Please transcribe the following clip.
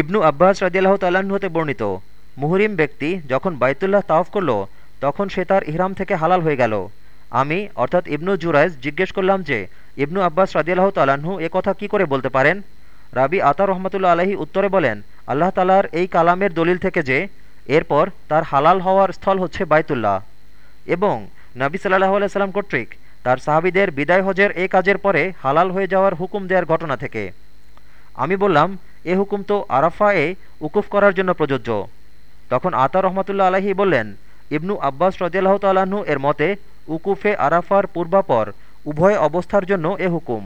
ইবনু আব্বাস রাজিয়াল্লাহ তাল্লাহ্ন হতে বর্ণিত। মুহরিম ব্যক্তি যখন বাইতুল্লাহ তাওফ করল, তখন সে তার ইহরাম থেকে হালাল হয়ে গেল। আমি, অর্থাৎ ইবনু জুরাইজ, জিজ্ঞেস করলাম যে, ইবনু আব্বাস রাজিয়াল্লাহ তাল্লাহ্ন এ কথা কি করে বলতে পারেন? রাবি আতা রহমতুল্লা আলহী উত্তরে বলেন, আল্লাহ তালার এই কালামের দলিল থেকে যে, এরপর তার হালাল হওয়ার স্থল হচ্ছে বাইতুল্লাহ। এবং নবী সাল্লাহ আলাইসাল্লাম কর্তৃক তার সাহাবিদের বিদায় হজের এই কাজের পরে হালাল হয়ে যাওয়ার হুকুম দেওয়ার ঘটনা থেকে। আমি বললাম এ হুকুম তো আরাফা এ উকুফ করার জন্য প্রযোজ্য। তখন আতা রহমতুল্লা আলাহি বললেন, ইবনু আব্বাস রদিয়াল্লাহ তাল্লাহ্ন এর মতে উকুফে আরাফার পূর্বাপর উভয় অবস্থার জন্য এ হুকুম।